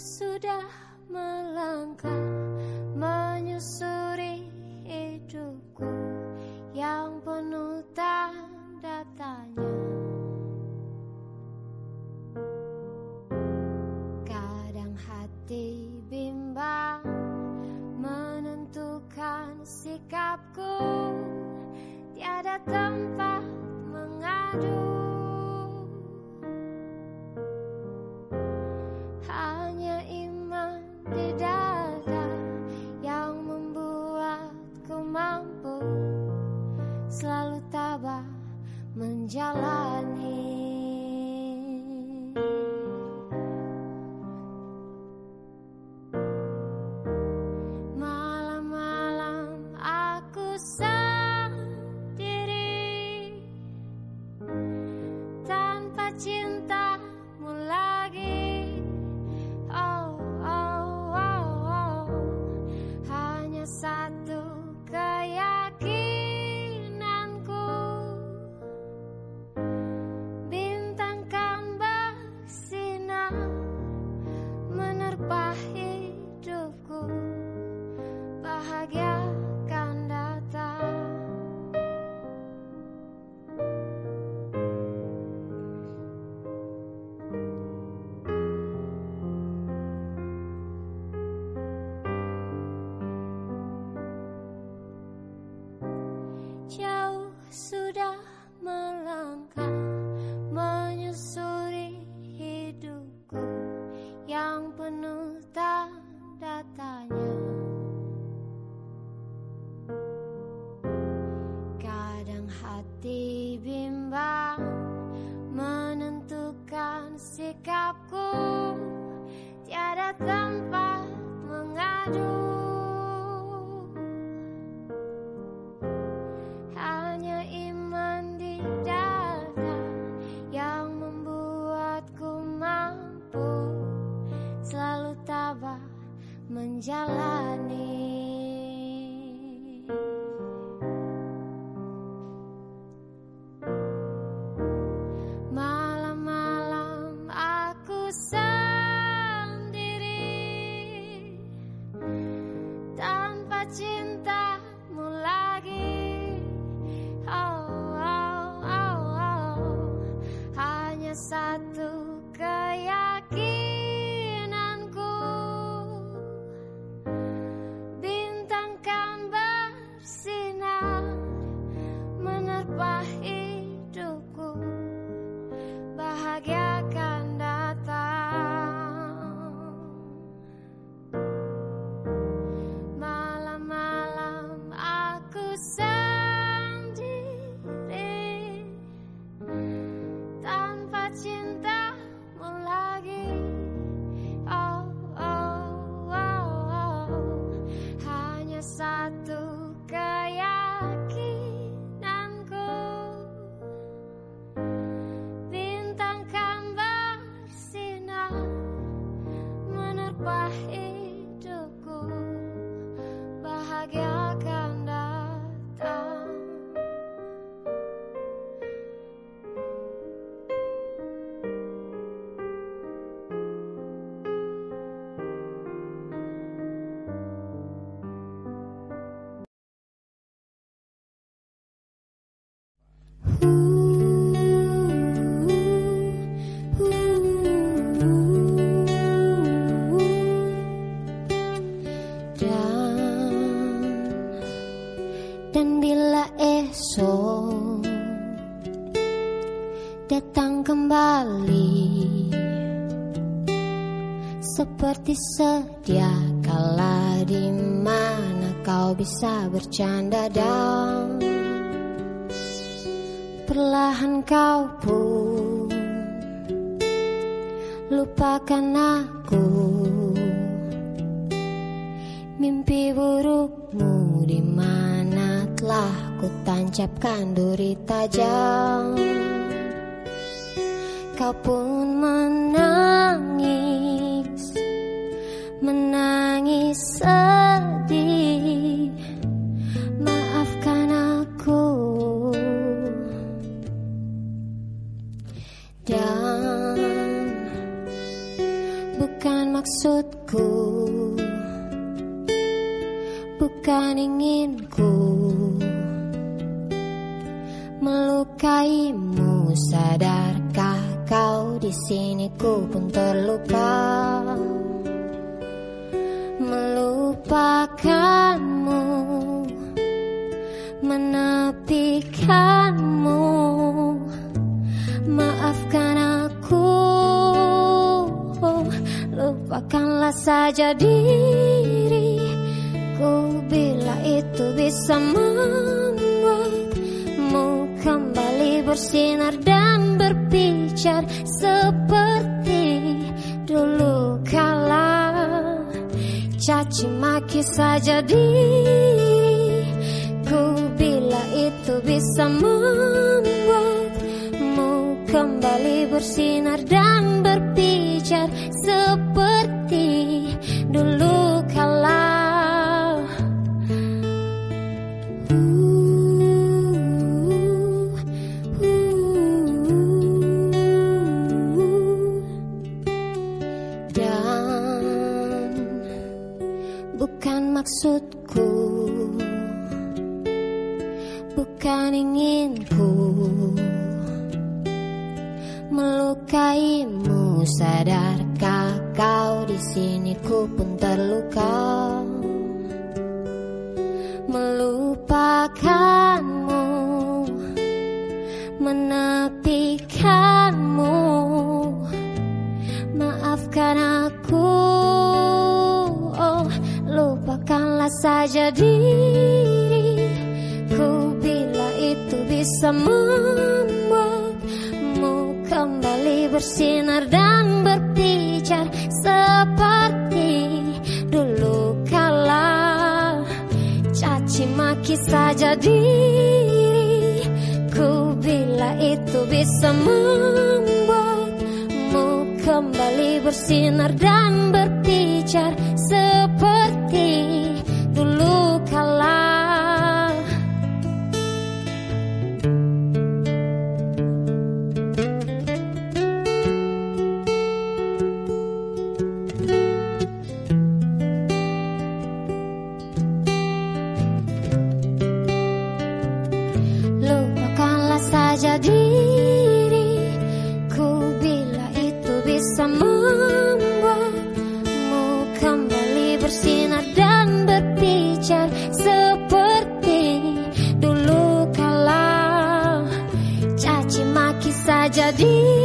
sudah melangkah menjalani. Perlahan kau pun. Lupakan aku. Mimpi burukmu di mana telah ku tancapkan duri tajam kau pun menangis menangis maksudku. Bukan inginku melukaimu. Sadarkah kau di sini? Ku pun terluka. Melupakanmu. Menepikanmu lupakanlah saja diriku bila itu bisa membuatmu kembali bersinar dan berpijar seperti dulu kala. Caci maki saja diriku bila itu bisa membuatmu kembali bersinar dan berpijar seperti sadarkah kau di sini? Ku pun terluka. Melupakanmu bersinar dan berpijar seperti dulu kala. Caci maki saja diriku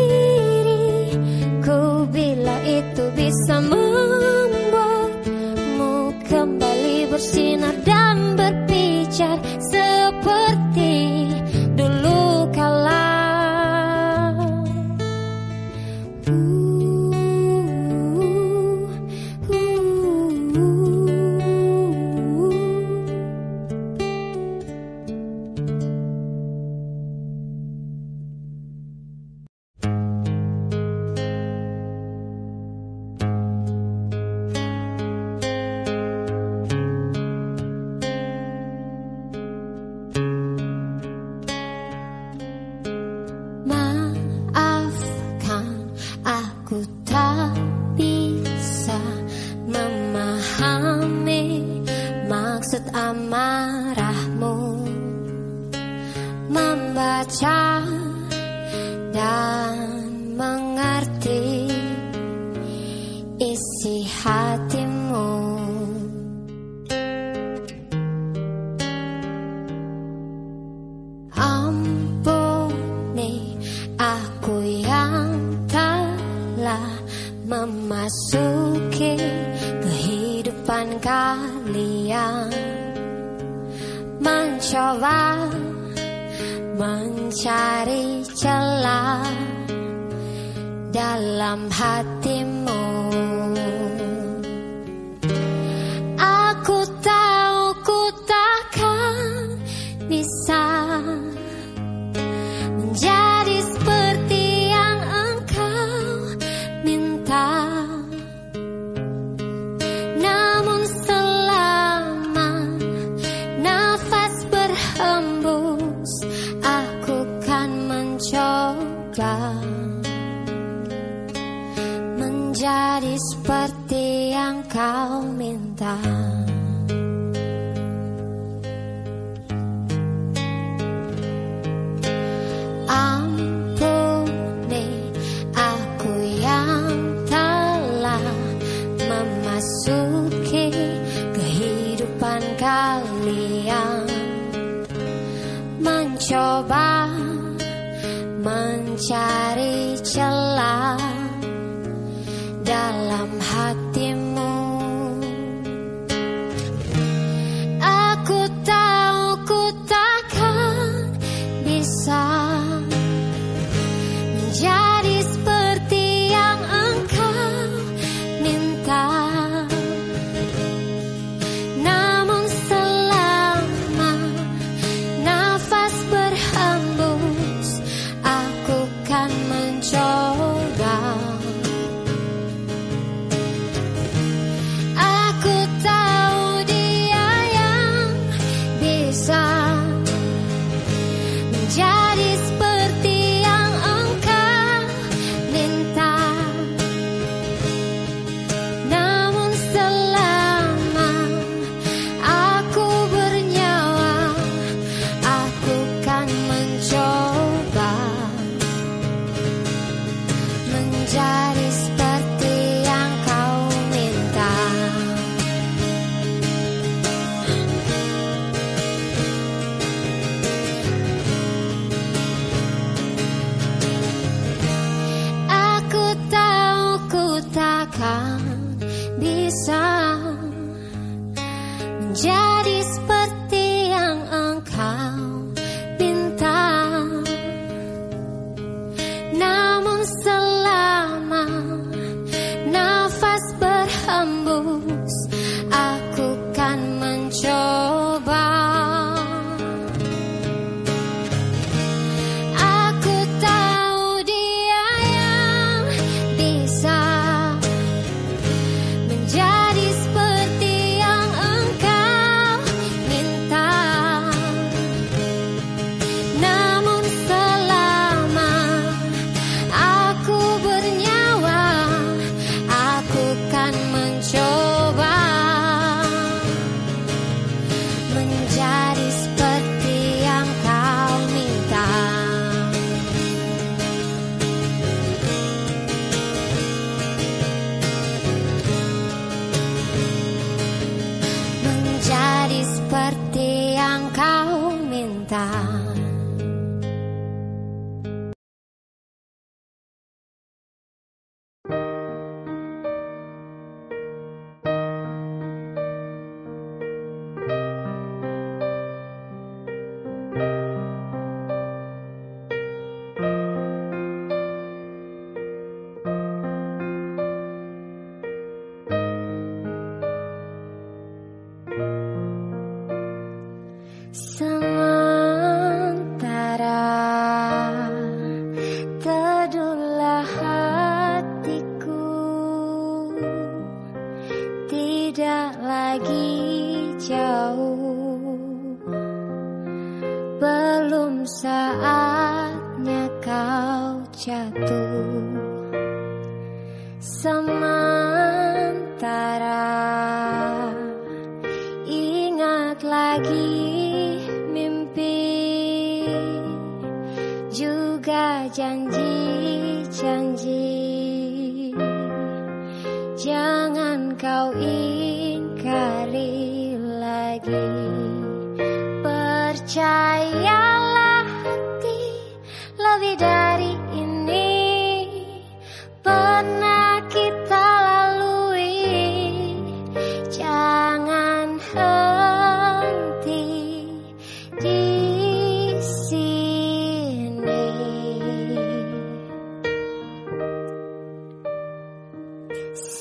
恰恰 mencari celah dalam hatimu. jadi seperti yang kau minta. Ampuni aku yang telah memasuki kehidupan kalian. Mencoba mencari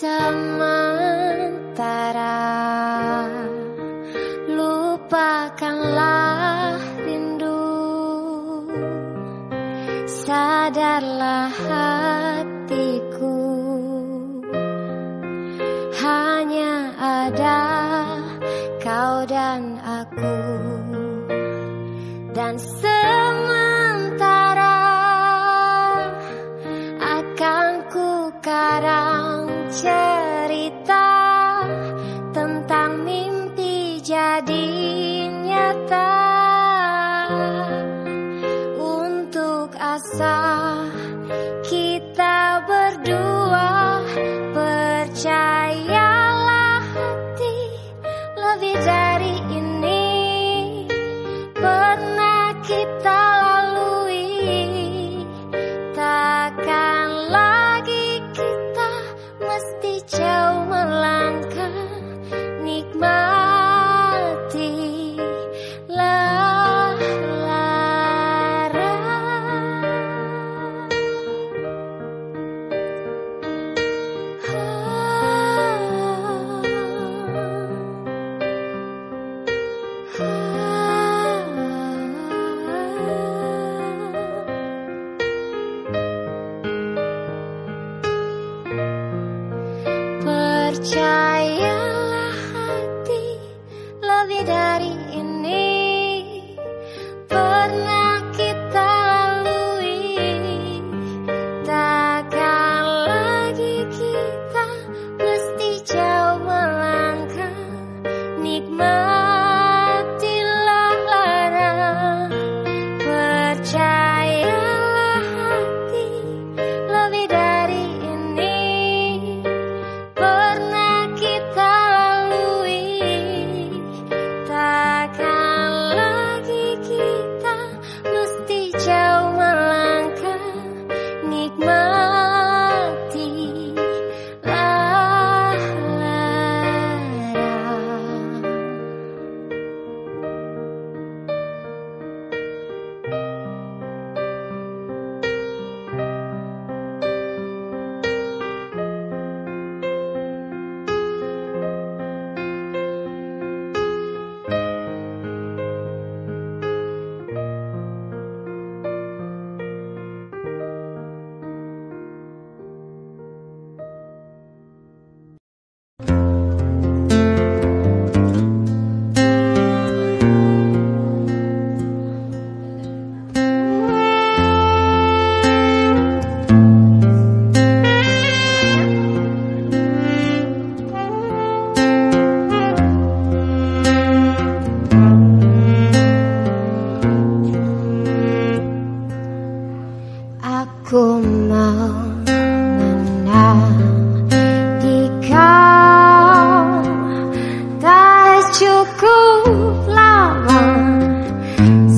sementara. Lupakanlah rindu Sadarlah hati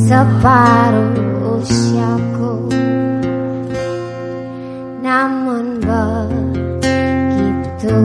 separuh usiaku. Namun begitu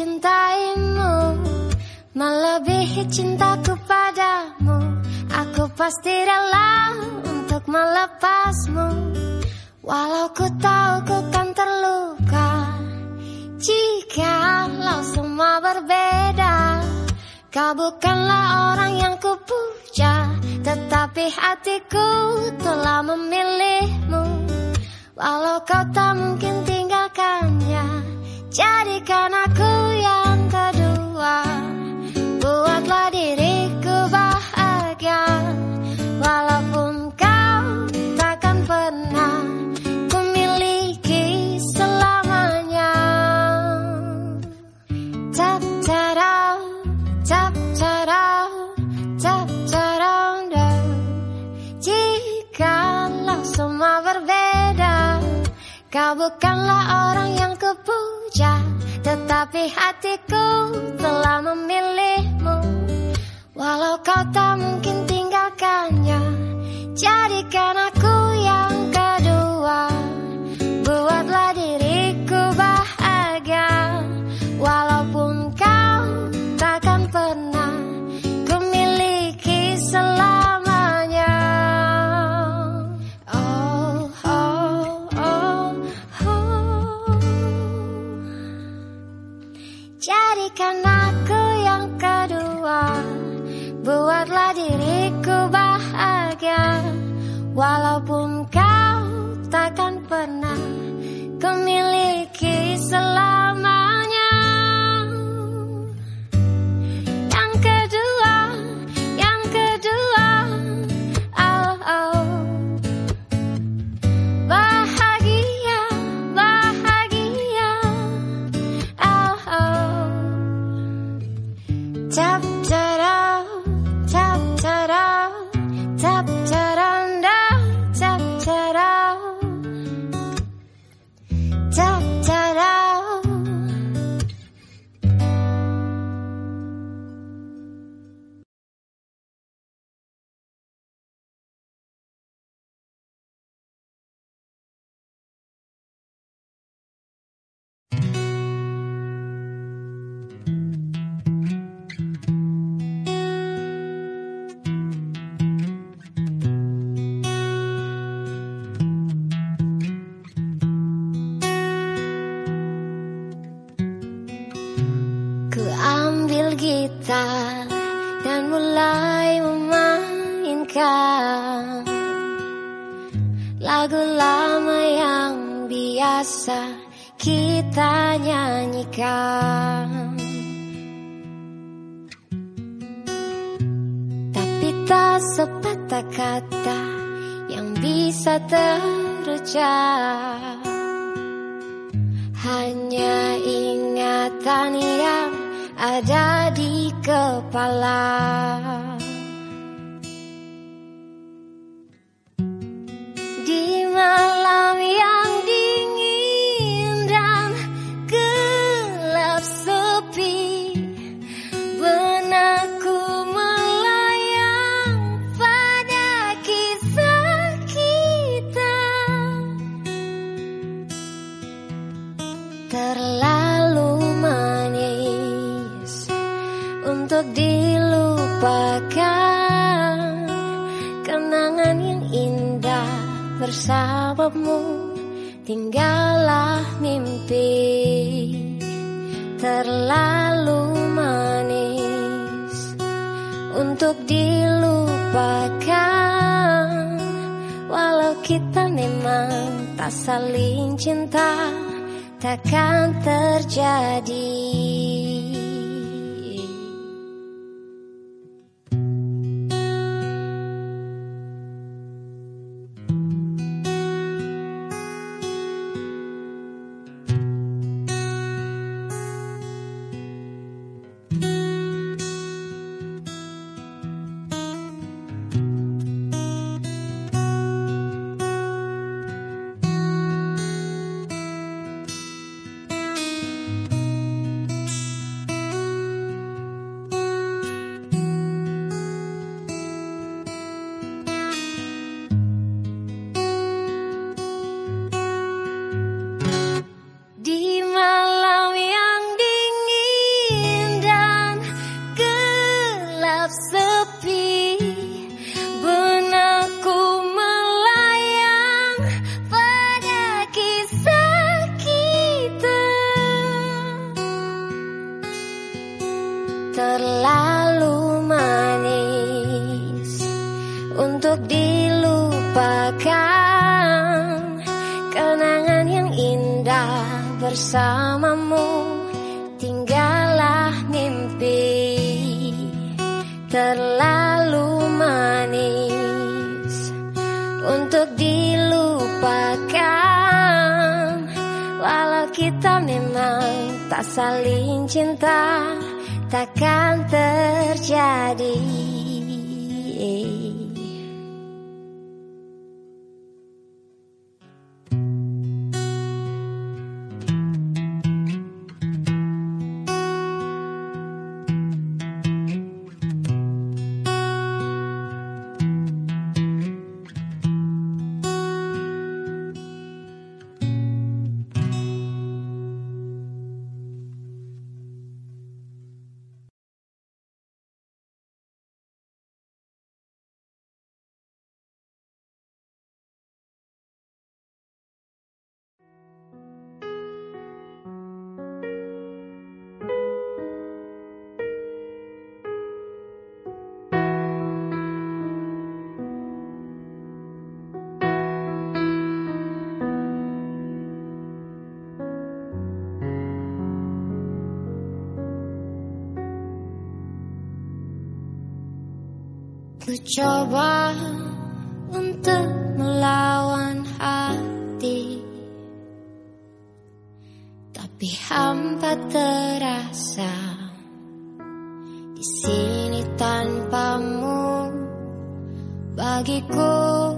dia cintaimu Melebihi cintaku padamu. Aku pasti rela untuk melepasmu. Walau ku tahu ku kan terluka Jikalau semua berbeda Kau bukanlah orang yang ku puja. Tetapi hatiku telah memilihmu. Walau kau tak mungkin tinggalkannya Jadikan aku yang kedua. Buatlah diriku bahagia. Walaupun kau takkan pernah Ku miliki selamanya. Tap tarau, tap tarau, tap tarau dah. Jikalau semua berbeda Kau bukanlah orang yang kupuja Tetapi hatiku telah memilihmu. Walau kau tak mungkin tinggalkannya Jadikan aku Buatlah diriku bahagia Walaupun kau takkan pernah Ku miliki perasaan yang ada di kepala. bersamamu Tinggallah mimpi terlalu manis Untuk dilupakan. Walau kita memang tak saling cinta Takkan terjadi. tak saling cinta takkan terjadi. Ku coba untuk melawan hati. Tapi hampa terasa Di sini tanpamu Bagiku.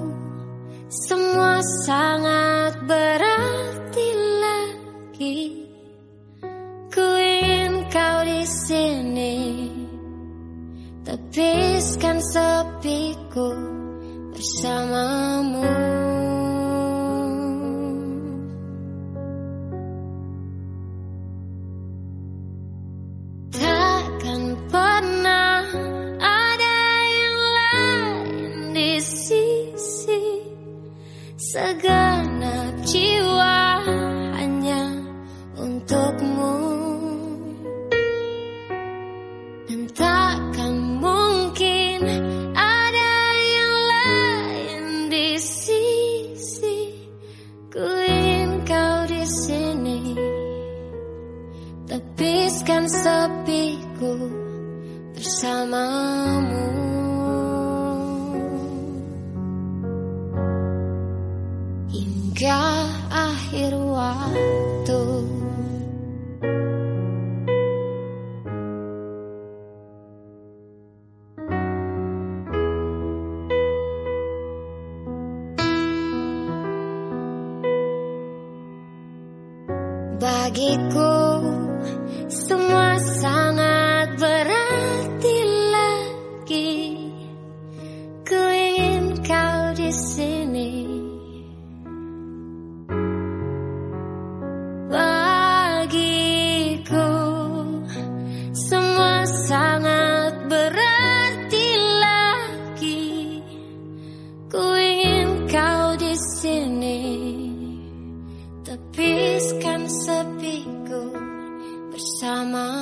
Bersamamu